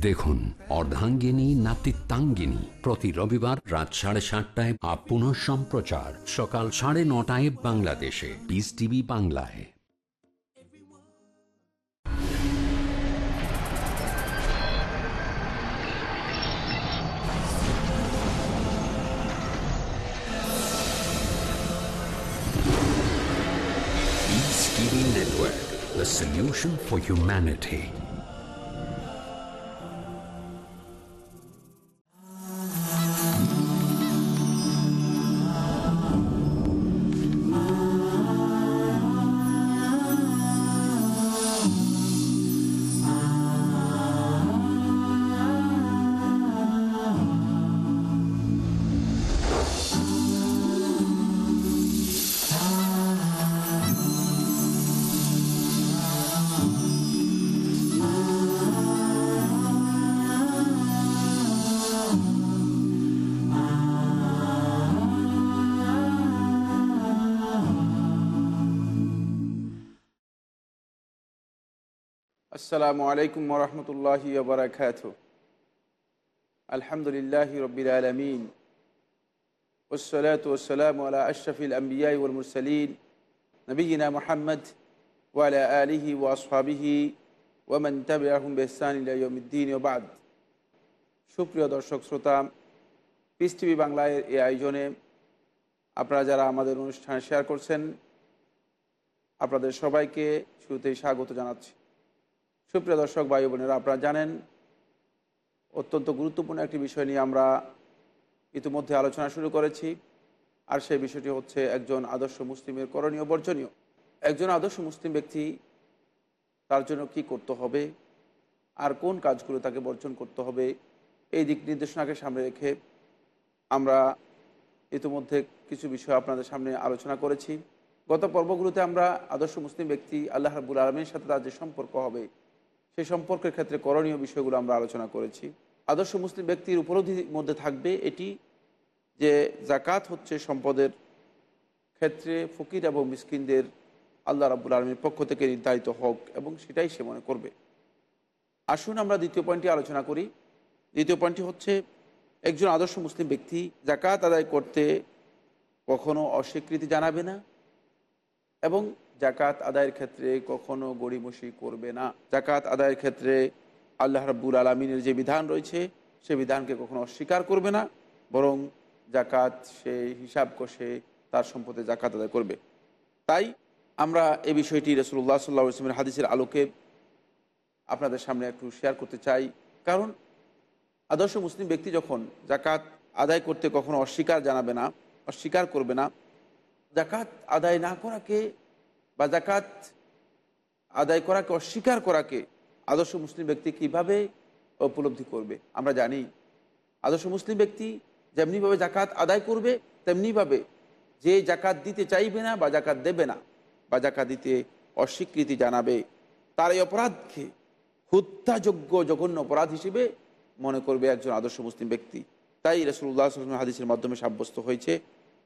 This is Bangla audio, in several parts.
দেখুন অর্ধাঙ্গিনী, নাতিত্বাঙ্গিনী। প্রতি রবিবার রাত সাড়ে সাতটায় আপ পুনঃ সম্প্রচার। সকাল সাড়ে নটায় বাংলাদেশে। পিস টিভি বাংলায়। The solution for humanity. আসসালামু আলাইকুম রহমতুল্লাহি বারাকাত আলহামদুলিল্লাহ রবিল আলমিন। ওসলাত আশরফিল আম্বিয়াই ওল মুরসলিন। নবীনা মোহাম্মদ ওয়ালা আলিহি ওয়াসহাবিহি ওয়ামান তাবিআহুম বিহসান ইলা ইয়াউমিদ্দিন। ওয়া বাদ। সুপ্রিয় দর্শক, শ্রোতা পিস টিভি বাংলায় এই আয়োজনে আপনারা যারা আমাদের অনুষ্ঠানে শেয়ার করছেন, আপনাদের সবাইকে শুরুতেই স্বাগত জানাচ্ছি। সুপ্রিয় দর্শক, ভাই বোনেরা, আপনারা জানেন, অত্যন্ত গুরুত্বপূর্ণ একটি বিষয় নিয়ে আমরা ইতিমধ্যে আলোচনা শুরু করেছি, আর সেই বিষয়টি হচ্ছে একজন আদর্শ মুসলিমের করণীয়, বর্জনীয়। একজন আদর্শ মুসলিম ব্যক্তি তার জন্য কি করতে হবে, আর কোন কাজগুলো তাকে বর্জন করতে হবে, এই দিক নির্দেশনাকে সামনে রেখে আমরা ইতিমধ্যে কিছু বিষয় আপনাদের সামনে আলোচনা করেছি। গত পর্বগুলোতে আমরা আদর্শ মুসলিম ব্যক্তি, আল্লাহ রাবুল আলমীর সাথে তার যে সম্পর্ক হবে সেই সম্পর্কের ক্ষেত্রে করণীয় বিষয়গুলো আমরা আলোচনা করেছি। আদর্শ মুসলিম ব্যক্তির উপলব্ধির মধ্যে থাকবে এটি যে জাকাত হচ্ছে সম্পদের ক্ষেত্রে ফকির এবং মিসকিনদের আল্লাহ রাবুল আলমীর পক্ষ থেকে নির্ধারিত হক এবং সেটাই সে মনে করবে। আসুন আমরা দ্বিতীয় পয়েন্টটি আলোচনা করি। দ্বিতীয় পয়েন্টটি হচ্ছে একজন আদর্শ মুসলিম ব্যক্তি জাকাত আদায় করতে কখনো অস্বীকৃতি জানাবে না এবং জাকাত আদায়ের ক্ষেত্রে কখনো গড়িমসি করবে না। জাকাত আদায়ের ক্ষেত্রে আল্লাহ রাব্বুল আলমিনের যে বিধান রয়েছে, সে বিধানকে কখনো অস্বীকার করবে না, বরং জাকাত সে হিসাব কষে তার সম্পদে জাকাত আদায় করবে। তাই আমরা এই বিষয়টি রসুল্লাহ সাল্লাহ ইসলামের হাদিসের আলোকে আপনাদের সামনে একটু শেয়ার করতে চাই। কারণ আদর্শ মুসলিম ব্যক্তি যখন জাকাত আদায় করতে কখনো অস্বীকার জানাবে না, অস্বীকার করবে না, জাকাত আদায় না করাকে বা জাকাত আদায় করাকে, অস্বীকার করাকে আদর্শ মুসলিম ব্যক্তি কীভাবে উপলব্ধি করবে? আমরা জানি, আদর্শ মুসলিম ব্যক্তি যেমনিভাবে জাকাত আদায় করবে, তেমনিভাবে যে জাকাত দিতে চাইবে না বা জাকাত দেবে না, বা জাকাত দিতে অস্বীকৃতি জানাবে, তার এই অপরাধকে হত্যাযোগ্য, জঘন্য অপরাধ হিসেবে মনে করবে একজন আদর্শ মুসলিম ব্যক্তি। তাই রসুল্লাহ হাদিসের মাধ্যমে সাব্যস্ত হয়েছে।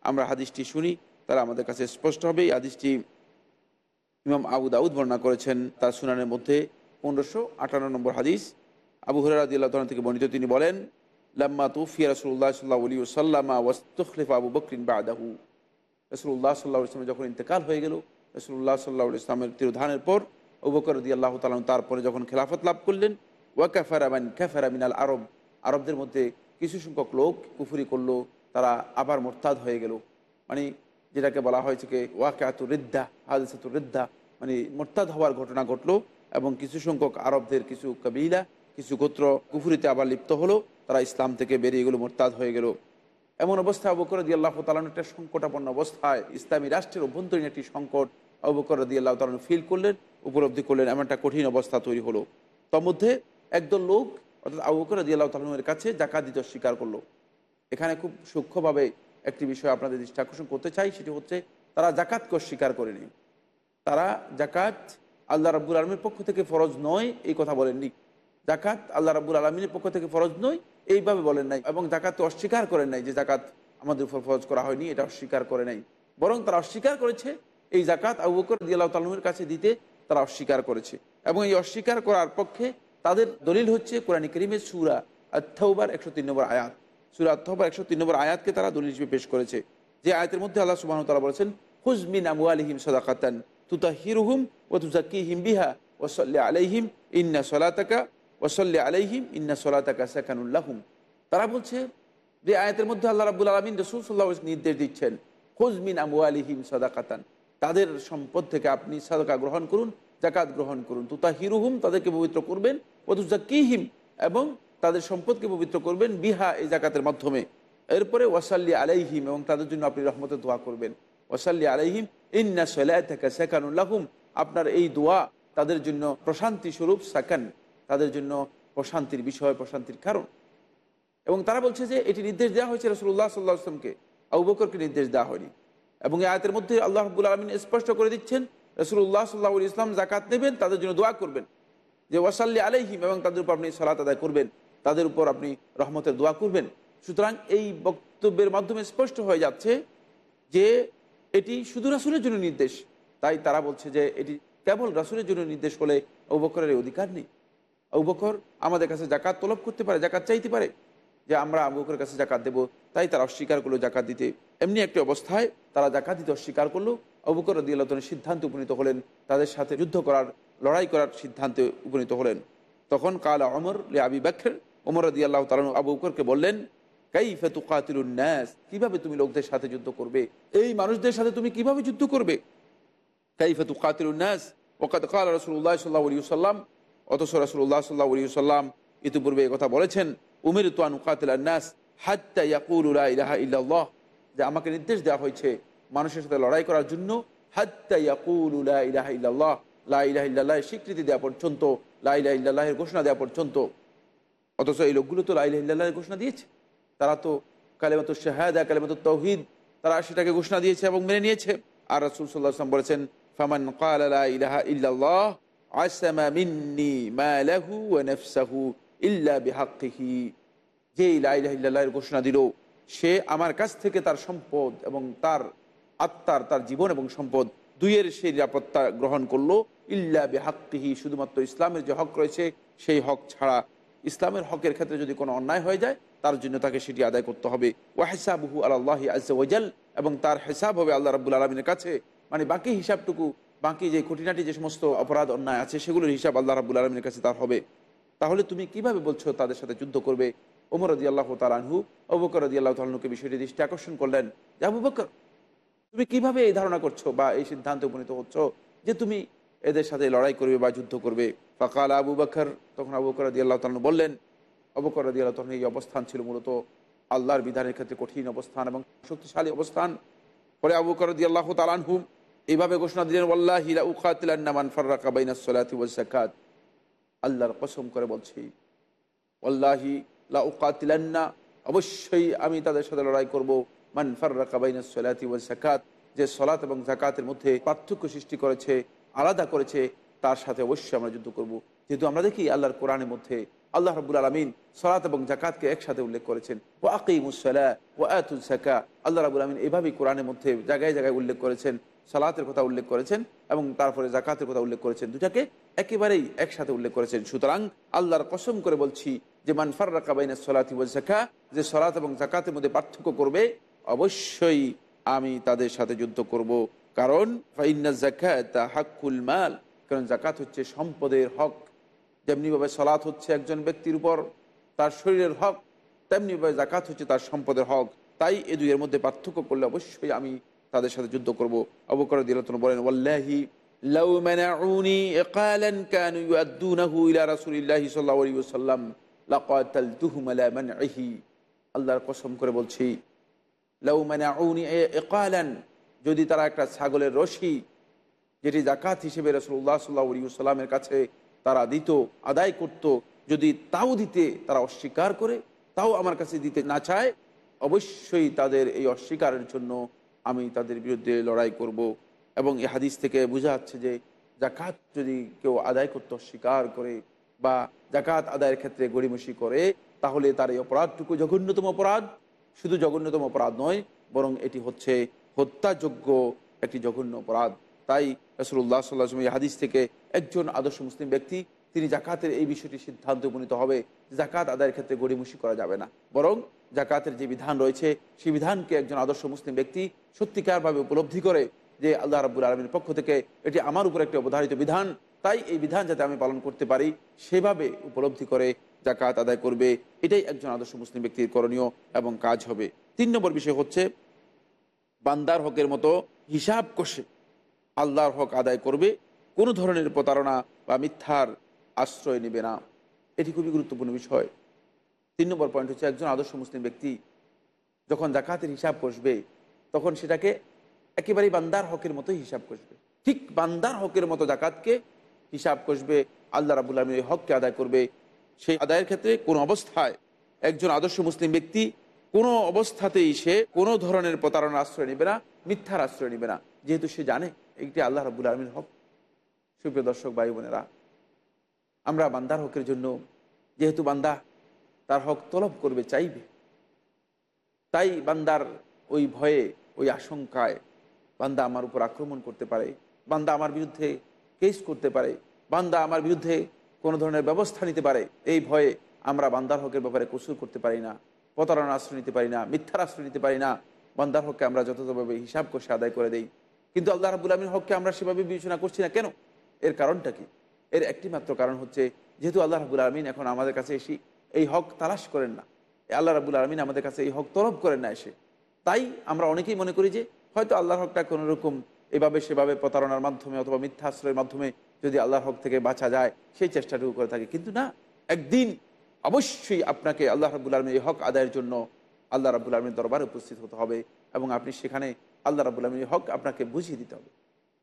আমরা হাদিসটি শুনি তারা আমাদের কাছে স্পষ্ট হবে। এই হাদিসটি ইমাম আবু দাউদ বর্ণনা করেছেন তার সুনানের মধ্যে পনেরোশো আটান্ন নম্বর হাদিস। আবু হরাদি আল্লাহ থেকে বর্ণিত তিনি বলেন, লাম্মা তুফিয়া রসুল্লাহ সাল্লাহ আলী সাল্লামা ওয়াস্তখলিফা আবু বকরিন বা আদাহু রসুল্লাহ সাল্লাহ ইসলামের যখন ইন্তেকাল হয়ে গেল রসুল্লাহ সাল্লাহ ইসলামের তিরোধানের পর অবকর রদি আল্লাহ তালন তারপরে যখন খেলাফত লাভ করলেন, ওয়াকাফার আমান কাফার আমিনাল আরব। আরবদের মধ্যে কিছু সংখ্যক লোক কুফুরি করল, তারা আবার মোরতাদ হয়ে গেল। মানে যেটাকে বলা হয়েছে কি ওয়াকাত রিদ্দা হাদিসাত রিদ্দা মানে মোরতাদ হওয়ার ঘটনা ঘটলো এবং কিছু সংখ্যক আরবদের কিছু কবিলা, কিছু গোত্র কুফুরিতে আবার লিপ্ত হলো, তারা ইসলাম থেকে বেরিয়ে গেলো, মোরতাদ হয়ে গেল। এমন অবস্থায় অবকর দিয়ে আল্লাহ তালন একটা সংকটাপন্ন অবস্থায় ইসলামী রাষ্ট্রের অভ্যন্তরীণ একটি সংকট অবকর দিয়ে আল্লাহ তালন ফিল করলেন, উপলব্ধি করলেন, এমন একটা কঠিন অবস্থা তৈরি হলো। তার মধ্যে একদল লোক, অর্থাৎ আবু বকর দিয়ে আল্লাহ তালনের কাছে জাকাত দিতে স্বীকার করল। এখানে খুব সূক্ষ্মভাবে একটি বিষয় আপনাদের দৃষ্টি আকর্ষণ করতে চাই, সেটি হচ্ছে তারা জাকাতকে অস্বীকার করেনি। তারা জাকাত আল্লাহ রাব্বুল আলমীর পক্ষ থেকে ফরজ নয়, এই কথা বলেননি। জাকাত আল্লাহ রাব্বুল আলমীর পক্ষ থেকে ফরজ নয়, এইভাবে বলেন নাই এবং জাকাতকে অস্বীকার করেন নাই যে জাকাত আমাদের উপর ফরজ করা হয়নি, এটা অস্বীকার করে নাই। বরং তারা অস্বীকার করেছে, এই জাকাত আবু বকর দিয়াল্লাহ তালমের কাছে দিতে তারা অস্বীকার করেছে। এবং এই অস্বীকার করার পক্ষে তাদের দলিল হচ্ছে কোরআন করিমের সুরা আত্মাউবার একশো তিন নম্বর আয়াত। সুরা আত্মাউবার একশো তিন নম্বর আয়াতকে তারা দলিল হিসেবে পেশ করেছে। যে আয়াতের মধ্যে আল্লাহ সুবাহ তারা বলেছেন হুজমিন আমু আলহিম সদাকাতান তুতা হিরুহুম ও তুজাকি হিম বিহা ওসল্লা আলাইহিম ইন্না সলাতাকা ওসল্লা আলাইহিম ইন্না সলাতাকা সাকানুল্লাহুম তারা বলছে যে আয়াতের মধ্যে আল্লাহ রাবুল আলমিন রসুল সাল্লাহ নির্দেশ দিচ্ছেন হুজমিন আমু আলিহিম সদাকাতান। তাদের সম্পদ থেকে আপনি সাদকা গ্রহণ করুন জাকাত গ্রহণ করুন। তুতা হিরুহুম তাদেরকে পবিত্র করবেন ওতুজাকিহিম এবং তাদের সম্পদকে পবিত্র করবেন বিহা এই জাকাতের মাধ্যমে। এরপরে ওয়াসাল্লি আলাইহিম এবং তাদের জন্য আপনি রহমতের দোয়া করবেন। ওয়াসাল্লি আলাইহিম, ইন্না থেকে সেকানুল্লাহুম আপনার এই দোয়া তাদের জন্য প্রশান্তি স্বরূপ, সাকান, তাদের জন্য প্রশান্তির বিষয়, প্রশান্তির কারণ। এবং তারা বলছে যে এটি নির্দেশ দেওয়া হয়েছে রসুল্লাহ সাল্লাহ আসলামকে আবু বকরকে নির্দেশ দেওয়া হয়নি। এবং এই আয়তের মধ্যে আল্লাহ রব্বুল আলমিন স্পষ্ট করে দিচ্ছেন রসুল্লাহ সাল্লাহ ইসলাম জাকাত নেবেন, তাদের জন্য দোয়া করবেন। যে ওয়াসাল্লি আলাইহিম এবং তাদের উপর আপনি সালাত আদায় করবেন। তাদের উপর আপনি রহমতের দোয়া করবেন। সুতরাং এই বক্তব্যের মাধ্যমে স্পষ্ট হয়ে যাচ্ছে যে এটি শুধু রাসুলের জন্য নির্দেশ। তাই তারা বলছে যে এটি কেবল রাসুলের জন্য নির্দেশ হলে অবকরের অধিকার নেই। অবকর আমাদের কাছে জাকাত তলব করতে পারে জাকাত চাইতে পারে যে আমরা আবুকরের কাছে জাকাত দেব। তাই তারা অস্বীকার করল জাকাত দিতে। এমনি একটি অবস্থায় তারা জাকাত দিতে অস্বীকার করল। অবুকর দিয়ালতনের সিদ্ধান্তে উপনীত হলেন। তাদের সাথে যুদ্ধ করার, লড়াই করার সিদ্ধান্তে উপনীত হলেন। তখন কাল অমর লে আবি ব্যাখ্যের ওমর রদি আল্লাহ তালন আবু বকরকে বললেন, কাইফে তুকাতিলুন ন্যাস কীভাবে তুমি লোকদের সাথে যুদ্ধ করবে? এই মানুষদের সাথে তুমি কীভাবে যুদ্ধ করবে? কাইফে তুকাতিলুন ন্যাস ওকাত কাল রসুল্লাহ সাল্লাহ আলী সাল্লাম অথচ রসুল্লাহ সাল্লাহ আলী সাল্লাম ইতিপূর্বে কথা বলেছেন উমির তোয়ান উকাতিল নাস হাত্তা ইয়াকুল ইলাহা ইল্লাল্লাহ। যে আমাকে নির্দেশ দেওয়া হয়েছে মানুষের সাথে লড়াই করার জন্য, হাত্তা ইয়াকুল ইলাহা ইল্লাল্লাহ। লা ইলাহা ইল্লাল্লাহ স্বীকৃতি দেওয়া পর্যন্ত, লা ইলাহা ইল্লাল্লাহের ঘোষণা দেওয়া পর্যন্ত অথচ এই লোকগুলো তো লা ইলাহা ইল্লাল্লাহের ঘোষণা দিয়েছে। তারা তো কালেমাত শাহাদা কালেমাত তৌহিদ, তারা সেটাকে ঘোষণা দিয়েছে এবং মেনে নিয়েছে। আর রাসূল আলাইহি বলেছেন, ফামান ক্বালা লা ইলাহা ইল্লাল্লাহ যে ইলাহিল্লাহের ঘোষণা দিল, সে আমার কাছ থেকে তার সম্পদ এবং তার আত্মার, তার জীবন এবং সম্পদ দুইয়ের সেই নিরাপত্তা গ্রহণ করল। ইল্লা বেহাক্কিহি, শুধুমাত্র ইসলামের যে হক রয়েছে, সেই হক ছাড়া ইসলামের হকের ক্ষেত্রে যদি কোনো অন্যায় হয়ে যায়, তার জন্য তাকে সেটি আদায় করতে হবে। ওয়াহেসাবহু আল্লাহ আজাল এবং তার হেসাব হবে আল্লাহ রাবুল আলমিনের কাছে। মানে বাকি হিসাবটুকু, বাকি যে খুঁটিনাটি, যে সমস্ত অপরাধ, অন্যায় আছে, সেগুলোর হিসাব আল্লাহ রাবুল আলমিনের কাছে তার হবে। তাহলে তুমি কীভাবে বলছো তাদের সাথে যুদ্ধ করবে? ওমর রদি আল্লাহ তালানহু অবকর রদি আল্লাহ তালনুকে বিষয়টি দৃষ্টি আকর্ষণ করলেন। যে আবু বকর, তুমি কীভাবে এই ধারণা করছ বা এই সিদ্ধান্তে উপনীত হচ্ছ যে তুমি এদের সাথে লড়াই করবে বা যুদ্ধ করবে। ফকাল আবু বকর, তখন আবু বকর রদি আল্লাহ তালনু বললেন অবকর রদি আল্লাহ তখন এই অবস্থান ছিল মূলত আল্লাহর বিধানের ক্ষেত্রে কঠিন অবস্থান এবং শক্তিশালী অবস্থান। পরে আবু বকর রদি আল্লাহ তালানহু এইভাবে ঘোষণা দিলেন আল্লাহ হিলা উকাতিলান্নামান ফার্রাকা বাইনাস সালাতি ওয়াজ জাকাত আল্লাহর কসম করে বলছি আল্লাহি লা উকাতিলান্না, অবশ্যই আমি তাদের সাথে লড়াই করব। মান ফার্রাকা বাইনাস সালাতি ওয়াজ জাকাত যে সলাত এবং জাকাতের মধ্যে পার্থক্য সৃষ্টি করেছে আলাদা করেছে, তার সাথে অবশ্যই আমরা যুদ্ধ করব। যেহেতু আমরা দেখি আল্লাহর কোরআনের মধ্যে আল্লাহ রবুল আলমিন সলাত এবং জাকাতকে একসাথে উল্লেখ করেছেন। ও আকিমুসলা ও আয়াতুল সাকা আল্লাহ রাবুল আলমিন এভাবেই কোরআনের মধ্যে জায়গায় জায়গায় উল্লেখ করেছেন, সালাতের কথা উল্লেখ করেছেন এবং তারপরে জাকাতের কথা উল্লেখ করেছেন। দুটাকে একেবারেই একসাথে উল্লেখ করেছেন। সুতরাং আল্লাহর কসম করে বলছি যে মানফার রাকাবাইনা সলাতি ওয়াল জাকা যে সলাত এবং জাকাতের মধ্যে পার্থক্য করবে, অবশ্যই আমি তাদের সাথে যুদ্ধ করব। কারণ, ফাইন্না জাকাত হাক্কুল মাল, কারণ জাকাত হচ্ছে সম্পদের হক। যেমনিভাবে সলাৎ হচ্ছে একজন ব্যক্তির উপর, তার শরীরের হক, তেমনিভাবে জাকাত হচ্ছে তার সম্পদের হক। তাই এ দুইয়ের মধ্যে পার্থক্য করলে অবশ্যই আমি তাদের সাথে যুদ্ধ করব। অবকর দিলতন বলেন মানইহি আল্লাহর কসম করে বলছি, লাউ মানাউনি যদি তারা একটা ছাগলের রশি, যেটি জাকাত হিসেবে রাসূলুল্লাহ সাল্লাল্লাহু আলাইহি ওয়াসাল্লামের কাছে তারা দিত, আদায় করত, যদি তাও দিতে তারা অস্বীকার করে, তাও আমার কাছে দিতে না চায়, অবশ্যই তাদের এই অস্বীকারের জন্য আমি তাদের বিরুদ্ধে লড়াই করব। এবং এ হাদিস থেকে বোঝা যাচ্ছে যে জাকাত যদি কেউ আদায় করতে অস্বীকার করে বা জাকাত আদায়ের ক্ষেত্রে গড়িমসি করে, তাহলে তার এই অপরাধটুকু জঘন্যতম অপরাধ। শুধু জঘন্যতম অপরাধ নয়, বরং এটি হচ্ছে হত্যাযোগ্য একটি জঘন্য অপরাধ। তাই রসুল্লাহ সাল্লাহ এই হাদিস থেকে একজন আদর্শ মুসলিম ব্যক্তি, তিনি জাকাতের এই বিষয়টি সিদ্ধান্ত উপনীত হবে জাকাত আদায়ের ক্ষেত্রে গড়িমসি করা যাবে না। বরং জাকাতের যে বিধান রয়েছে, সেই বিধানকে একজন আদর্শ মুসলিম ব্যক্তি সত্যিকারভাবে উপলব্ধি করে যে আল্লাহ রাবুল আলমীর পক্ষ থেকে এটি আমার উপর একটি অবধারিত বিধান, তাই এই বিধান যাতে আমি পালন করতে পারি, সেভাবে উপলব্ধি করে জাকাত আদায় করবে, এটাই একজন আদর্শ মুসলিম ব্যক্তির করণীয় এবং কাজ হবে। তিন নম্বর বিষয় হচ্ছে বান্দার হকের মতো হিসাব কষে আল্লাহর হক আদায় করবে, কোনো ধরনের প্রতারণা বা মিথ্যার আশ্রয় নেবে না। এটি খুবই গুরুত্বপূর্ণ বিষয়। তিন নম্বর পয়েন্ট হচ্ছে একজন আদর্শ মুসলিম ব্যক্তি যখন জাকাতের হিসাব কষবে, তখন সেটাকে একেবারেই বান্দার হকের মতো হিসাব কষবে। ঠিক বান্দার হকের মতো জাকাতকে হিসাব কষবে, আল্লাহ রাবুল আলমী এই হককে আদায় করবে। সেই আদায়ের ক্ষেত্রে কোনো অবস্থায় একজন আদর্শ মুসলিম ব্যক্তি কোনো অবস্থাতেই সে কোনো ধরনের প্রতারণার আশ্রয় নেবে না, মিথ্যার আশ্রয় নেবে না। যেহেতু সে জানে এটি আল্লাহ রাবুল আলমীর হক। সুপ্রিয় দর্শক, ভাই বোনেরা, আমরা বান্দার হকের জন্য, যেহেতু বান্দা তার হক তলব করবে, চাইবে, তাই বান্দার ওই ভয়ে, ওই আশঙ্কায় বান্দা আমার উপর আক্রমণ করতে পারে, বান্দা আমার বিরুদ্ধে কেস করতে পারে, বান্দা আমার বিরুদ্ধে কোনো ধরনের ব্যবস্থা নিতে পারে, এই ভয়ে আমরা বান্দার হকের ব্যাপারে কসুর করতে পারি না। প্রতারণার আশ্রয় নিতে পারি না, মিথ্যার আশ্রয় নিতে পারি না। বান্দার হককে আমরা যথাযথভাবে হিসাব কষে আদায় করে দেই। কিন্তু আল্লাহ রাবুল আলমীর হককে আমরা সেভাবে বিবেচনা করছি না। কেন? এর কারণটা কি? এর একটি মাত্র কারণ হচ্ছে, যেহেতু আল্লাহ রাবুল আলমিন এখন আমাদের কাছে এসে এই হক তালাশ করেন না আল্লাহ রাবুল আলমিন আমাদের কাছে এই হক তলব করেন না এসে। তাই আমরা অনেকেই মনে করি যে, হয়তো আল্লাহর হকটা কোনো রকম এভাবে সেভাবে প্রতারণার মাধ্যমে অথবা মিথ্যা আশ্রয়ের মাধ্যমে যদি আল্লাহর হক থেকে বাঁচা যায়, সেই চেষ্টাটুকু করে থাকে। কিন্তু না, একদিন অবশ্যই আপনাকে আল্লাহ রাবুল আলমীর এই হক আদায়ের জন্য আল্লাহ রাবুল আলমীর দরবারে উপস্থিত হতে হবে এবং আপনি সেখানে আল্লাহ রাবুল আলমীর হক আপনাকে বুঝিয়ে দিতে হবে।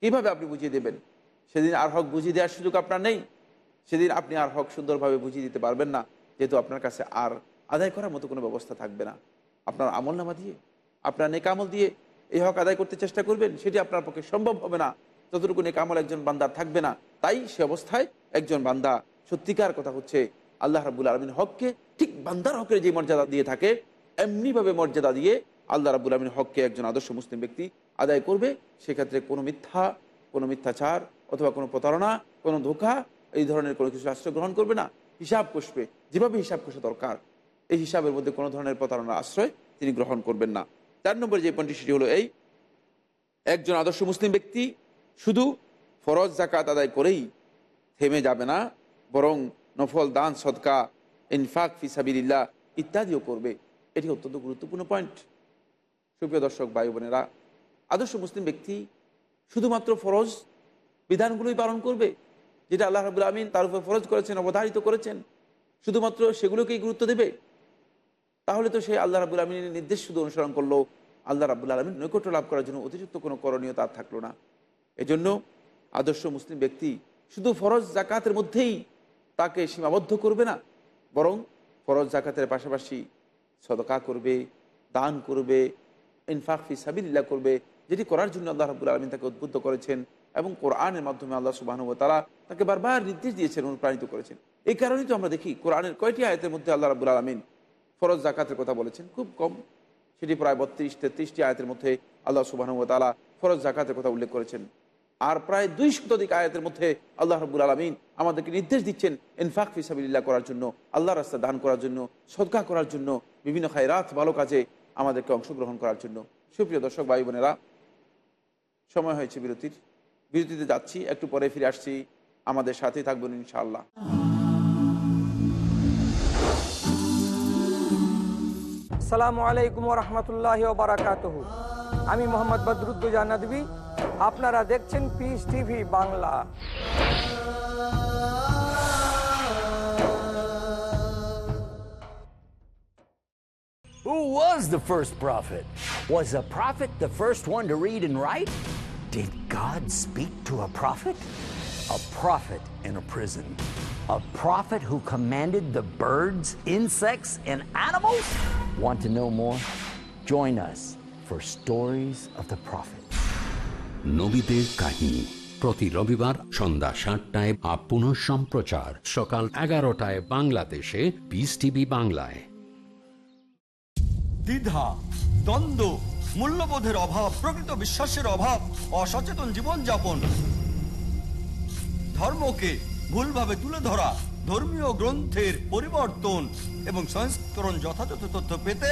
কীভাবে আপনি বুঝিয়ে দেবেন? সেদিন আর হক বুঝিয়ে দেওয়ার সুযোগ আপনার নেই। সেদিন আপনি আর হক সুন্দরভাবে বুঝিয়ে দিতে পারবেন না। যেহেতু আপনার কাছে আর আদায় করার মতো কোনো ব্যবস্থা থাকবে না। আপনার আমল নামা দিয়ে, আপনার নেকামল দিয়ে এই হক আদায় করতে চেষ্টা করবেন, সেটি আপনার পক্ষে সম্ভব হবে না। যতটুকু নেকামল একজন বান্দার থাকবে না, তাই সে অবস্থায় একজন বান্দা সত্যিকার কথা হচ্ছে আল্লাহ রাবুল আলমিন হককে ঠিক বান্দার হকের যে মর্যাদা দিয়ে থাকে এমনিভাবে মর্যাদা দিয়ে আল্লাহ রাবুল আলমিন হককে একজন আদর্শ মুসলিম ব্যক্তি আদায় করবে। সেক্ষেত্রে কোনো মিথ্যা, কোনো মিথ্যাচার অথবা কোনো প্রতারণা, কোনো ধোকা এই ধরনের কোনো কিছু আশ্রয় গ্রহণ করবে না। হিসাব কষবে, যেভাবে হিসাব কষা দরকার, এই হিসাবের মধ্যে কোনো ধরনের প্রতারণার আশ্রয় তিনি গ্রহণ করবেন না। চার নম্বর যে পয়েন্টটি সেটি হলো এই, একজন আদর্শ মুসলিম ব্যক্তি শুধু ফরজ জাকাত আদায় করেই থেমে যাবে না, বরং নফল দান, সদকা, ইনফাক ফিসাবিল্লা ইত্যাদিও করবে। এটি অত্যন্ত গুরুত্বপূর্ণ পয়েন্ট সুপ্রিয় দর্শক, ভাই বোনেরা, আদর্শ মুসলিম ব্যক্তি শুধুমাত্র ফরজ বিধানগুলোই পালন করবে, যেটা আল্লাহ রাবুল আমিন তার উপর ফরজ করেছেন, অবধারিত করেছেন, শুধুমাত্র সেগুলোকেই গুরুত্ব দেবে? তাহলে তো সে আল্লাহ রাবুল আলমিনের নির্দেশ শুধু অনুসরণ করল আল্লাহ রাবুল আলমিন নৈকট্য লাভ করার জন্য অতিরিক্ত কোনো করণীয় তার থাকল না। এজন্য আদর্শ মুসলিম ব্যক্তি শুধু ফরজ জাকাতের মধ্যেই তাকে সীমাবদ্ধ করবে না, বরং ফরজ জাকাতের পাশাপাশি সদকা করবে, দান করবে, ইনফাক ফি সাবিল্লা করবে, যেটি করার জন্য আল্লাহ রাবুল আলমিন তাকে উদ্বুদ্ধ করেছেন এবং কোরআনের মাধ্যমে আল্লাহ সুবাহ তারা তাকে বারবার নির্দেশ দিয়েছেন, অনুপ্রাণিত করেছেন। এই কারণেই তো আমরা দেখি কোরআনের কয়টি আয়তের মধ্যে আল্লাহ রাবুল আলমিন ফরজ জাকাতের কথা বলেছেন, খুব কম। সেটি প্রায় বত্রিশ তেত্রিশটি আয়তের মধ্যে আল্লাহ সুবাহ তালা ফরজ জাকাতের কথা উল্লেখ করেছেন। আর প্রায় দুই শতাধিক আয়াতের মধ্যে আল্লাহ রবুল আলমিন আমাদেরকে নির্দেশ দিচ্ছেন, ইনফাক ফিসাবিল্লা করার জন্য, আল্লাহ রাস্তা দান করার জন্য, সদকা করার জন্য, বিভিন্ন খায়রাত, ভালো কাজে আমাদেরকে অংশগ্রহণ করার জন্য। সুপ্রিয় দর্শক, ভাই বোনেরা, সময় হয়েছে বিরতির। বিরতিতে যাচ্ছি, একটু পরে ফিরে আসছি। আমাদের সাথেই থাকবেন ইনশাআল্লাহ। সালামু আলাইকুম রহমতুল্লাহ আমি মোহাম্মদ বদরুদ্দুজা নদী আপনারা দেখছেন Peace TV Bangla Who was the first prophet? Was a prophet the first one to read and write? Did God speak to a prophet? A prophet in a prison. A prophet who commanded the birds, insects, and animals? Want to know more? Join us for Stories of the Prophet. নবীদের কাহিনী। প্রতি রবিবার সন্ধ্যা সাতটায় আপ সম্প্রচার সকাল এগারোটায় বাংলাদেশে পিস টিভি বাংলায়। দ্বিধা দ্বন্দ্ব মূল্যবোধের অভাব প্রকৃত বিশ্বাসের অভাব অসচেতন জীবনযাপন। ধর্মকে ভুলভাবে তুলে ধরা ধর্মীয় গ্রন্থের পরিবর্তন এবং সংস্করণ যথাযথ তথ্য পেতে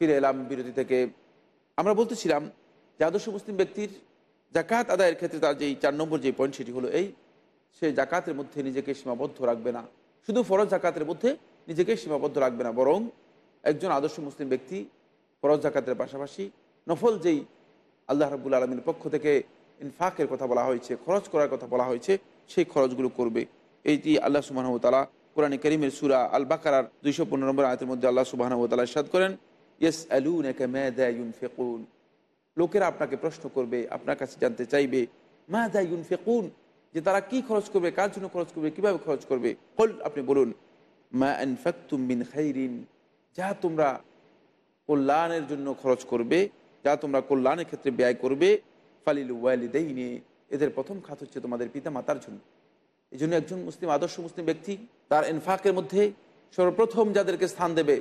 ফিরে এলাম বিরতি থেকে। আমরা বলতেছিলাম যে আদর্শ মুসলিম ব্যক্তির জাকাত আদায়ের ক্ষেত্রে তার যেই চার নম্বর যে পয়েন্ট সেটি হলো এই, সে জাকাতের মধ্যে নিজেকে সীমাবদ্ধ রাখবে না। শুধু ফরজ জাকাতের মধ্যে নিজেকে সীমাবদ্ধ রাখবে না, বরং একজন আদর্শ মুসলিম ব্যক্তি ফরজ জাকাতের পাশাপাশি নফল যেই আল্লাহ রাবুল আলমীর পক্ষ থেকে ইনফাকের কথা বলা হয়েছে, খরচ করার কথা বলা হয়েছে, সেই খরচগুলো করবে। এইটি আল্লাহ সুবাহ তালা কোরআন করিমের সুরা আল বাকার দুইশো পনেরো নম্বর আয়তের মধ্যে আল্লাহ সুবাহ তালা সাদ করেন ইয়েস লোকেরা আপনাকে প্রশ্ন করবে, আপনার কাছে জানতে চাইবে মা দায়ুন ফেকুন যে তারা কি খরচ করবে, কার জন্য খরচ করবে, কীভাবে খরচ করবে? হল আপনি বলুন, মা আনফাকুম বিন খাইরিন। যা তোমরা কল্যাণের জন্য খরচ করবে, যা তোমরা কল্যাণের ক্ষেত্রে ব্যয় করবে, ফালিল ওয়ালিদাইনে। এদের প্রথম খাত হচ্ছে তোমাদের পিতা মাতার জন্য। এই জন্য একজন মুসলিম, আদর্শ মুসলিম ব্যক্তি, তার ইনফাকের মধ্যে সর্বপ্রথম যাদেরকে স্থান দেবে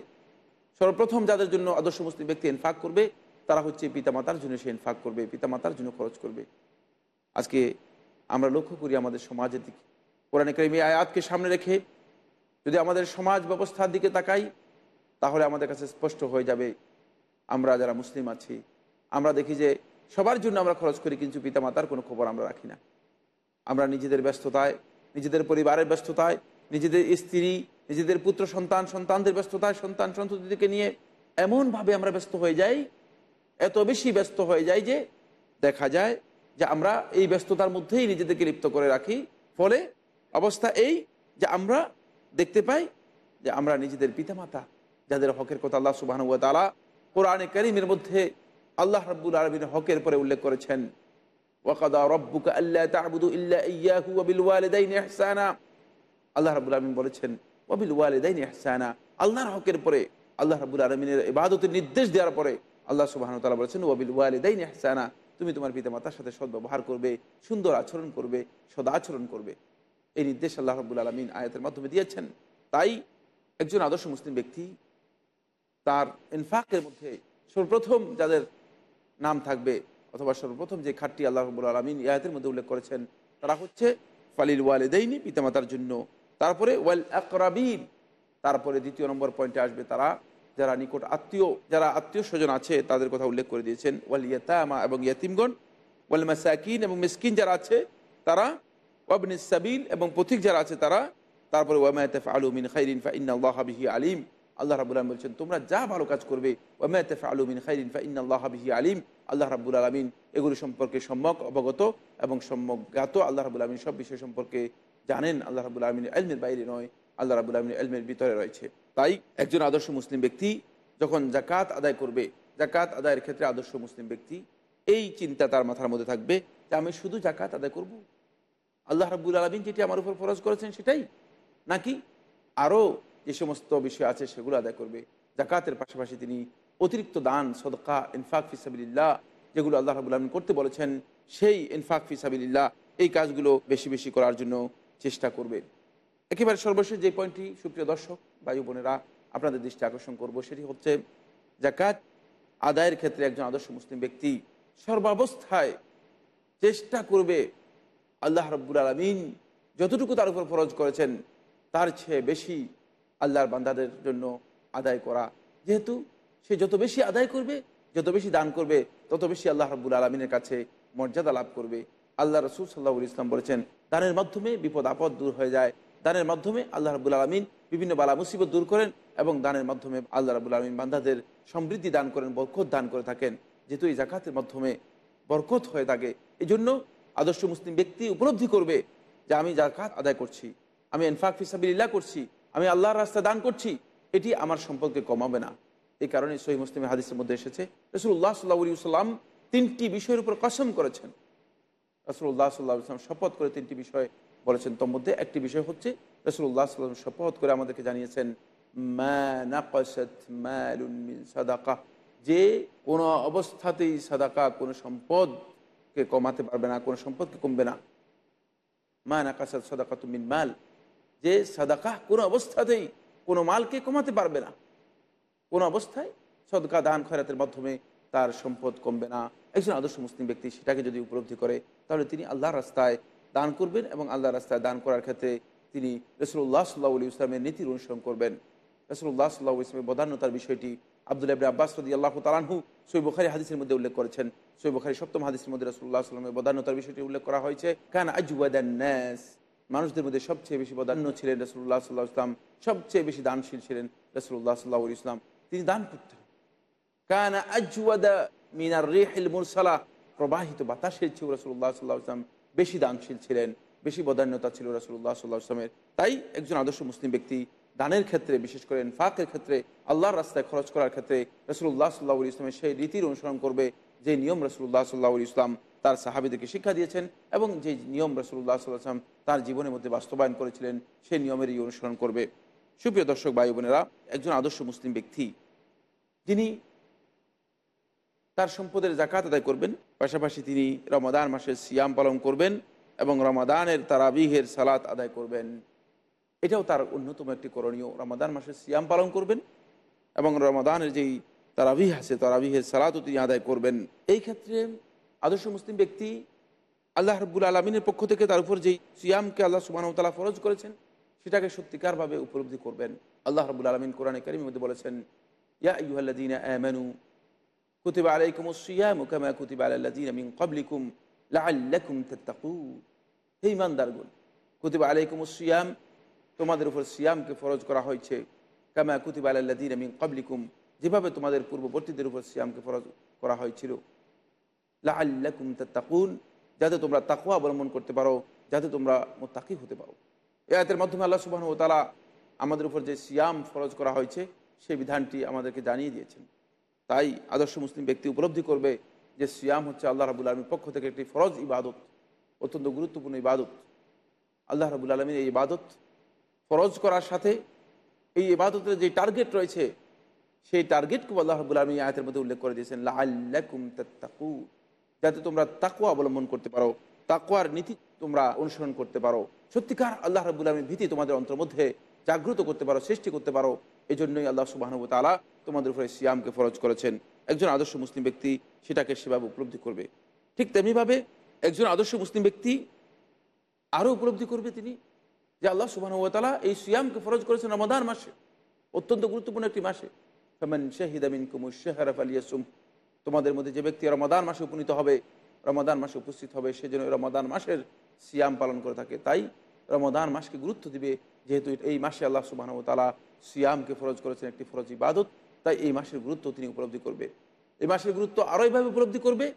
সর্বপ্রথম যাদের জন্য আদর্শ মুসলিম ব্যক্তি ইনফাক করবে, তারা হচ্ছে পিতা মাতার জন্য সে ইনফাক করবে পিতা মাতার জন্য খরচ করবে। আজকে আমরা লক্ষ্য করি আমাদের সমাজের দিকে। কোরআন কারিম আয়াতকে সামনে রেখে যদি আমাদের সমাজ ব্যবস্থার দিকে তাকাই, তাহলে আমাদের কাছে স্পষ্ট হয়ে যাবে, আমরা যারা মুসলিম আছি, আমরা দেখি যে সবার জন্য আমরা খরচ করি, কিন্তু পিতা মাতার কোনো খবর আমরা রাখি না। আমরা নিজেদের ব্যস্ততায়, নিজেদের পরিবারের ব্যস্ততায়, নিজেদের স্ত্রী নিজেদের পুত্র, সন্তান, সন্তানদের ব্যস্ততায়, সন্তান সন্ততিকে নিয়ে এমনভাবে আমরা ব্যস্ত হয়ে যাই, এত বেশি ব্যস্ত হয়ে যাই যে দেখা যায় যে আমরা এই ব্যস্ততার মধ্যেই নিজেদেরকে লিপ্ত করে রাখি। ফলে অবস্থা এই যে আমরা দেখতে পাই যে আমরা নিজেদের পিতামাতা যাদের হকের কথা আল্লাহ সুবাহ তালা কোরআনে করিমের মধ্যে আল্লাহ রাব্বুল আলমিন হকের পরে উল্লেখ করেছেন আল্লাহ তাবুদু ইল্লা আল্লাহ আলমিন বলেছেন ওয়াবিল ওয়ালিদাইনি আল্লাহর হকের পরে আল্লাহ রাব্বুল আলমিনের ইবাদতের নির্দেশ দেওয়ার পরে আল্লাহ সুবাহ তালা বলেছেন ওয়াবিল ওয়ালিদাইনি ইহসানা. তুমি তোমার পিতা মাতার সাথে সদ্ব্যবহার করবে, সুন্দর আচরণ করবে সদাচরণ করবে। এই নির্দেশ আল্লাহ রাব্বুল আলমিন আয়াতের মাধ্যমে দিয়েছেন। তাই একজন আদর্শ মুসলিম ব্যক্তি তার ইনফাকের মধ্যে সর্বপ্রথম যাদের নাম থাকবে অথবা সর্বপ্রথম যে খাটটি আল্লাহ রবুল আলমিন ইয়াতের মধ্যে উল্লেখ করেছেন, তারা হচ্ছে ফালিল ওয়ালেদাইনি পিতামাতার জন্য। তারপরে ওয়াল আকরাবিন, তারপরে দ্বিতীয় নম্বর পয়েন্টে আসবে তারা যারা নিকট আত্মীয়, যারা আত্মীয় স্বজন আছে তাদের কথা উল্লেখ করে দিয়েছেন। ওয়াল ইয়াতামা এবং ইয়াতিমগণ, ওয়াল মাসাকিন এবং মিসকিন যারা আছে তারা ওয়াবন সাবিল এবং পথিক যারা আছে তারা, তারপরে ওয়ামায়তেফ আলু মিন খাইরিন ফা ইন্না বিহি আলিম। আল্লাহ রাবুল আলম বলছেন, তোমরা যা ভালো কাজ করবে ওয়ামায়তেফ আলু মিন খাইরিন ফা ইন্না বিহি আলিম। আল্লাহ রাবুল আলমিন এগুলি সম্পর্কে সম্যক, অবগত এবং সম্যক জ্ঞাত আল্লাহ রাবুল আলমিন সব বিষয় সম্পর্কে জানেন আল্লাহ রাবুল আলমিন এলমের বাইরে নয়, আল্লাহ রাবুল আলমিন এলমের ভিতরে রয়েছে। তাই একজন আদর্শ মুসলিম ব্যক্তি যখন জাকাত আদায় করবে জাকাত আদায়ের ক্ষেত্রে আদর্শ মুসলিম ব্যক্তি, এই চিন্তা তার মাথার মধ্যে থাকবে যে আমি শুধু জাকাত আদায় করব? আল্লাহ রাবুল আলমিন যেটি আমার উপর ফরজ করেছেন সেটাই? নাকি আরও যে সমস্ত বিষয় আছে সেগুলো আদায় করবে? জাকাতের পাশাপাশি তিনি অতিরিক্ত দান, সদকা, ইনফাক ফিসাবিল্লাহ যেগুলো আল্লাহ রাবুল আলমিন করতে বলেছেন, সেই ইনফাক ফিসাবিল্লাহ এই কাজগুলো বেশি বেশি করার জন্য চেষ্টা করবে। একেবারে সর্বশেষ যে পয়েন্টটি সুপ্রিয় দর্শক বায়ু বোনেরা, আপনাদের দৃষ্টি আকর্ষণ করব, সেটি হচ্ছে জাকাত আদায়ের ক্ষেত্রে একজন আদর্শ মুসলিম ব্যক্তি সর্বাবস্থায় চেষ্টা করবে আল্লাহ রব্বুল আলমিন যতটুকু তার উপর ফরজ করেছেন, তার চেয়ে বেশি আল্লাহর বান্দাদের জন্য আদায় করা। যেহেতু সে যত বেশি আদায় করবে, যত বেশি দান করবে, তত বেশি আল্লাহ রব্বুল আলমিনের কাছে মর্যাদা লাভ করবে। আল্লাহ রসুল সাল্লাহ ইসলাম বলেছেন দানের মাধ্যমে বিপদ, আপদ দূর হয়ে যায়। দানের মাধ্যমে আল্লাহ রাবুল আলমিন বিভিন্ন বালা, মুসিবত দূর করেন এবং দানের মাধ্যমে আল্লাহ রাবুল আলমিন বান্দাদের সমৃদ্ধি দান করেন, বরকত দান করে থাকেন। যেহেতু এই জাকাতের মাধ্যমে বরকত হয়ে থাকে এই জন্য আদর্শ মুসলিম ব্যক্তি উপলব্ধি করবে যে আমি জাকাত আদায় করছি, আমি এনফাক ফিসাবিল্লাহ করছি, আমি আল্লাহর রাস্তা দান করছি, এটি আমার সম্পদকে কমাবে না। এই কারণে সহি মুসলিম হাদিসের মধ্যে এসেছে রসুল্লাহ সাল্লাহ সাল্লাম তিনটি বিষয়ের উপর কসম করেছেন। রসুল্লাহ সাল্লাহ ইসলাম শপথ করে তিনটি বিষয় বলেছেন। তোর মধ্যে একটি বিষয় হচ্ছে রসুল্লাহ সাল্লাম শপথ করে আমাদেরকে জানিয়েছেন সাদাকা। যে কোনো অবস্থাতেই সাদাকা কোনো সম্পদকে কমাতে পারবে না, কোনো সম্পদকে কমবে না। মা নাকাসাত সাদাকা মিন মাল। যে সাদাকা কোনো অবস্থাতেই কোনো মালকে কমাতে পারবে না। কোনো অবস্থায় সদকা দান খয়রাতের মাধ্যমে তার সম্পদ কমবে না। একজন আদর্শ মুসলিম ব্যক্তি সেটাকে যদি উপলব্ধি করে, তাহলে তিনি আল্লাহর রাস্তায় দান করবেন এবং আল্লাহর রাস্তায় দান করার ক্ষেত্রে তিনি রসুল্লাহ সাল্লাহ আলী ইসলামের নীতির অনুসরণ করবেন। রসুল্লাহ সাল্লাহ ইসলামের বদান্যতার বিষয়টি আবদুল্লাহ ইবনে আব্বাস রদি আল্লাহ তালানহু সৈ বুখারি হাদিসের মধ্যে উল্লেখ করেছেন। সৈ বুখারি সপ্তম হাদিসের মধ্যে রসুল্লাহ সাল্লামের বদান্যতার বিষয়টি উল্লেখ করা হয়েছে। কান আজুয়াদান ন্যাস মানুষদের মধ্যে সবচেয়ে বেশি বদান্য ছিলেন রসুল্লাহ সাল্লাহ ইসলাম সবচেয়ে বেশি দানশীল ছিলেন রসুল্লাহ সাল্লাহ ইসলাম তিনি দান করতেন। কানা আজওয়াদা মিনার রেহিল মুরসালা, প্রবাহিত বাতাসের চেয়েও রসুল্লাহ সাল্লাহ ইসলাম বেশি দানশীল ছিলেন, বেশি বদান্যতা ছিল রসুল্লাহ সাল্লাহ ইসলামের তাই একজন আদর্শ মুসলিম ব্যক্তি দানের ক্ষেত্রে, বিশেষ করে ফাঁকের ক্ষেত্রে, আল্লাহর রাস্তায় খরচ করার ক্ষেত্রে রসুল্লাহ সাল্লাহ ইসলামের সেই রীতির অনুসরণ করবে যে নিয়ম রসুল্লাহ সাল্লাহ ইসলাম তার সাহাবিদেরকে শিক্ষা দিয়েছেন এবং যে নিয়ম রসুল্লাহ সাল্লাহ ইসলাম তার জীবনের মধ্যে বাস্তবায়ন করেছিলেন সেই নিয়মেরই অনুসরণ করবে। সুপ্রিয় দর্শক ভাই বোনেরা একজন আদর্শ মুসলিম ব্যক্তি, যিনি তার সম্পদের জাকাত আদায় করবেন। পাশাপাশি তিনি রমাদান মাসের সিয়াম পালন করবেন এবং রমাদানের তারাবিহের সালাত আদায় করবেন। এটাও তার অন্যতম একটি করণীয়। রমাদান মাসের সিয়াম পালন করবেন এবং রমাদানের যেই তারাবিহ আছে, তারাবিহের সালাতও তিনি আদায় করবেন। এই ক্ষেত্রে আদর্শ মুসলিম ব্যক্তি আল্লাহ রব্বুল আলমিনের পক্ষ থেকে তার উপর যেই সিয়ামকে আল্লাহ সুবাহতালা ফরজ করেছেন, সেটাকে সত্যিকারভাবে উপলব্ধি করবেন। আল্লাহ রব্বুল আলমিন কোরআনে কারিমের মধ্যে বলেছেন, ইয়া ইউহাল্লাদিন আমানু আলাইকুম হে ইমানদারগণ কুতিব আলাইকুম সিয়াম তোমাদের উপর সিয়ামকে ফরজ করা হয়েছে কামা কুতিব আলাল্লাদিন মিন কবলিকুম যেভাবে তোমাদের পূর্ববর্তীদের উপর সিয়ামকে ফরজ করা হয়েছিল। লাআল্লাকুম তাত্তাকুন যাতে তোমরা তাকুয়া অবলম্বন করতে পারো, যাতে তোমরা মোত্তাকি হতে পারো। এ আয়াতের মাধ্যমে আল্লাহ সুবহানাহু ওয়া তাআলা আমাদের উপর যে সিয়াম ফরজ করা হয়েছে, সেই বিধানটি আমাদেরকে জানিয়ে দিয়েছেন। তাই আদর্শ মুসলিম ব্যক্তি উপলব্ধি করবে যে সিয়াম হচ্ছে আল্লাহ রাবুল আলমীর পক্ষ থেকে একটি ফরজ ইবাদত, অত্যন্ত গুরুত্বপূর্ণ ইবাদত। আল্লাহ রাবুল আলমীর এই ইবাদত ফরজ করার সাথে এই ইবাদতের যে টার্গেট রয়েছে, সেই টার্গেটকে আল্লাহ রাবুল আলমী আয়াতের মধ্যে উল্লেখ করে দিয়েছেন লাল্লাকুম তাত্তাকু যাতে তোমরা তাকুয়া অবলম্বন করতে পারো তাকুয়ার নীতি তোমরা অনুসরণ করতে পারো। সত্যিকার আল্লাহ রাবুল আলমীর ভীতি তোমাদের অন্তর মধ্যে জাগ্রত করতে পারো, সৃষ্টি করতে পারো। এই জন্যই আল্লাহ সুবাহানব তালা তোমাদের উপরে সিয়ামকে ফরজ করেছেন। একজন আদর্শ মুসলিম ব্যক্তি সেটাকে সেভাবে উপলব্ধি করবে। ঠিক তেমনিভাবে একজন আদর্শ মুসলিম ব্যক্তি আরও উপলব্ধি করবে তিনি যে আল্লাহ সুবাহানব তালা এই সিয়ামকে ফরজ করেছেন রমাদান মাসে, অত্যন্ত গুরুত্বপূর্ণ একটি মাসে। ফেমান শাহিদামিন কুমুর শেহারফ আলিয়াসুম তোমাদের মধ্যে যে ব্যক্তি রমাদান মাসে উপনীত হবে, রমাদান মাসে উপস্থিত হবে সেজন্য রমাদান মাসের সিয়াম পালন করে থাকে। তাই রমাদান মাসকে গুরুত্ব দিবে, যেহেতু এই মাসে আল্লাহ সুবাহ তালা সিয়ামকে ফরজ করেছেন, একটি ফরজ ইবাদত, তাই এই মাসের গুরুত্ব তিনি উপলব্ধি করবে। এই মাসের গুরুত্ব আরও এইভাবে উপলব্ধি করবে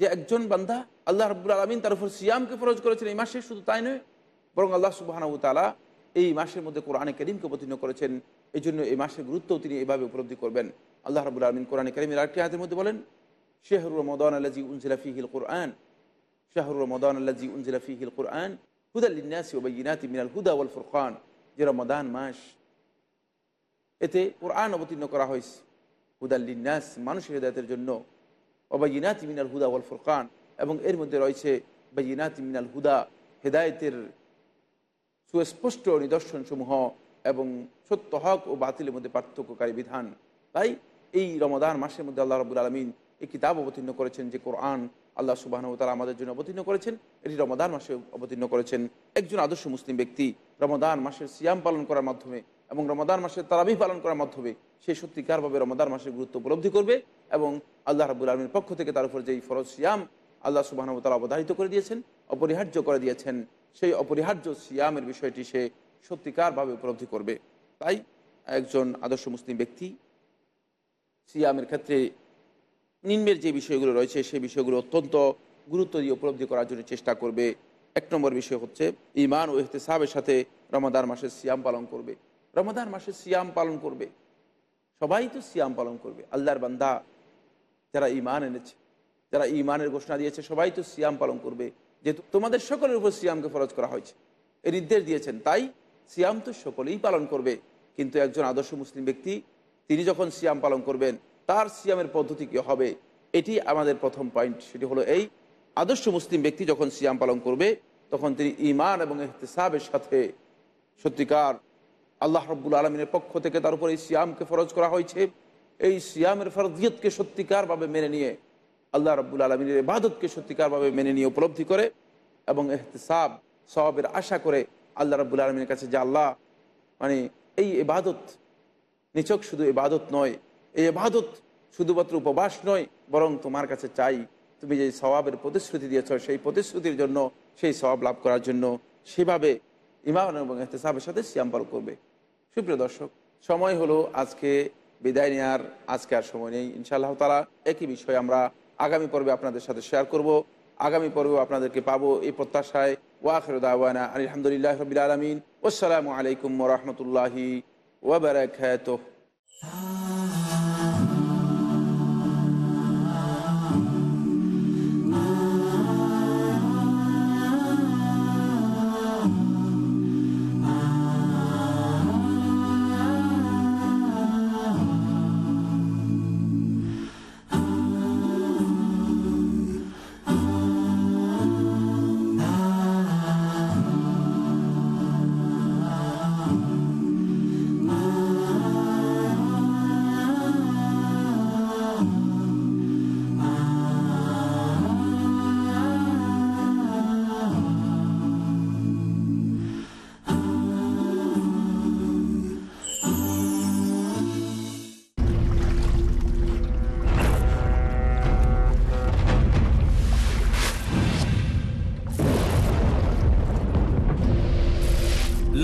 যে একজন বান্ধা আল্লাহ রব্বুল আলমিন তার উপর সিয়ামকে ফরজ করেছেন এই মাসে, শুধু তাই নয়, বরং আল্লাহ সুবাহ তালা এই মাসের মধ্যে কোরআনে করিমকে অবতীর্ণ করেছেন। এই জন্য এই মাসের গুরুত্বও তিনি এভাবে উপলব্ধি করবেন। আল্লাহ রবুল আলমিন কোরআনে করিমের আরেকটি হাতের মধ্যে বলেন শেহরুর রমদান আল্লাজি উনজিলাফিহিল কোরআন শাহরুর রমদান আল্লাজি উনজিলাফিহিল কোরআন হুদাল্লিনাসি ওবাইনাতি মিনাল হুদা ওয়াল ফুরকান যে রমদান মাস, এতে কোরআন অবতীর্ণ করা হয়েছে। হুদাল্লিনাস মানুষের হেদায়তের জন্য। অবাইনাতি মিনাল হুদা ওয়াল ফুরকান। এবং এর মধ্যে রয়েছে বাইনাতি মিনাল হুদা, হেদায়তের সুস্পষ্ট নিদর্শনসমূহ এবং সত্য হক ও বাতিলের মধ্যে পার্থক্যকারী বিধান। তাই এই রমদান মাসের মধ্যে আল্লাহ রবুল আলমিন এই কিতাব অবতীর্ণ করেছেন যে কোরআন আল্লাহ সুবাহ তালা আমাদের জন্য অবতীর্ণ করেছেন। এটি রমদান মাসে অবতীর্ণ করেছেন একজন আদর্শ মুসলিম ব্যক্তি। রমদান মাসের সিয়াম পালন করার মাধ্যমে এবং রমদান মাসের তারাবি পালন করার মাধ্যমে সে সত্যিকারভাবে রমদান মাসের গুরুত্ব উপলব্ধি করবে এবং আল্লাহ রাবুল আলমীর পক্ষ থেকে তার উপর যেই ফরজ সিয়াম আল্লাহ সুবাহ তালা অবধারিত করে দিয়েছেন, অপরিহার্য করে দিয়েছেন, সেই অপরিহার্য সিয়ামের বিষয়টি সে সত্যিকারভাবে উপলব্ধি করবে। তাই একজন আদর্শ মুসলিম ব্যক্তি সিয়ামের ক্ষেত্রে নিম্নের যে বিষয়গুলো রয়েছে সেই বিষয়গুলো অত্যন্ত গুরুত্ব দিয়ে উপলব্ধি করার জন্য চেষ্টা করবে। এক নম্বর বিষয় হচ্ছে ইমান ও এহতেসাবের সাথে রমাদান মাসের সিয়াম পালন করবে। রমাদান মাসের সিয়াম পালন করবে। সবাই তো সিয়াম পালন করবে। আল্লাহর বান্দা যারা ইমান এনেছে, যারা ইমানের ঘোষণা দিয়েছে, সবাই তো সিয়াম পালন করবে। যেহেতু তোমাদের সকলের উপর সিয়ামকে ফরজ করা হয়েছে। এই নির্দেশ দিয়েছেন, তাই সিয়াম তো সকলেই পালন করবে। কিন্তু একজন আদর্শ মুসলিম ব্যক্তি, তিনি যখন সিয়াম পালন করবেন তার সিয়ামের পদ্ধতি কী হবে? এটি আমাদের প্রথম পয়েন্ট সেটি হলো এই। আদর্শ মুসলিম ব্যক্তি যখন সিয়াম পালন করবে, তখন তিনি ইমান এবং এহতেসাবের সাথে সত্যিকার আল্লাহ রব্বুল আলমিনের পক্ষ থেকে তার উপর এই সিয়ামকে ফরজ করা হয়েছে। এই সিয়ামের ফরজিয়তকে সত্যিকারভাবে মেনে নিয়ে আল্লাহ রব্বুল আলমিনের ইবাদতকে সত্যিকারভাবে মেনে নিয়ে উপলব্ধি করে এবং এহতেসাব সবের আশা করে আল্লাহ রব্বুল আলমীর কাছে যে আল্লাহ মানে এই ইবাদত নিচক শুধু ইবাদত নয় এই ইবাদত শুধুমাত্র উপবাস নয়, বরং তোমার কাছে চাই তুমি যে স্বভাবের প্রতিশ্রুতি দিয়েছ, সেই প্রতিশ্রুতির জন্য, সেই স্বভাব লাভ করার জন্য সেভাবে ইমান এবং এহতেসাবের সাথে সিয়াম পালন করবে। সুপ্রিয় দর্শক, সময় হলো আজকে বিদায় নেওয়ার আজকে আর সময় নেই। ইনশাআল্লাহ তালা একই বিষয় আমরা আগামী পর্বে আপনাদের সাথে শেয়ার করব। আগামী পর্বে আপনাদেরকে পাবো এই প্রত্যাশায়। ওয়াখর দাওয়ানা আলহামদুলিল্লাহ রবিল আলমিন। আসসালামু আলাইকুম রহমতুল্লাহি ওবরাকাত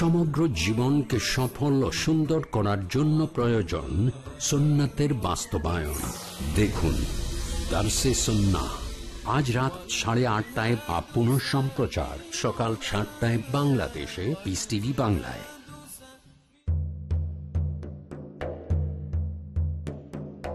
সমগ্র জীবনকে সফল ও সুন্দর করার জন্য প্রয়োজন সুন্নাতের বাস্তবায়ন। দেখুন আজ রাত সাড়ে আটটায় বা পুনঃ সম্প্রচার সকাল সাতটায় বাংলাদেশে পিস টিভি বাংলায়।